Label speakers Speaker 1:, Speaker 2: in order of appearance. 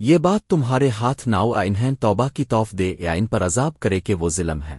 Speaker 1: یہ بات تمہارے ہاتھ ناؤ انہیں توبہ کی توف دے یا ان پر عذاب کرے کہ وہ ظلم ہے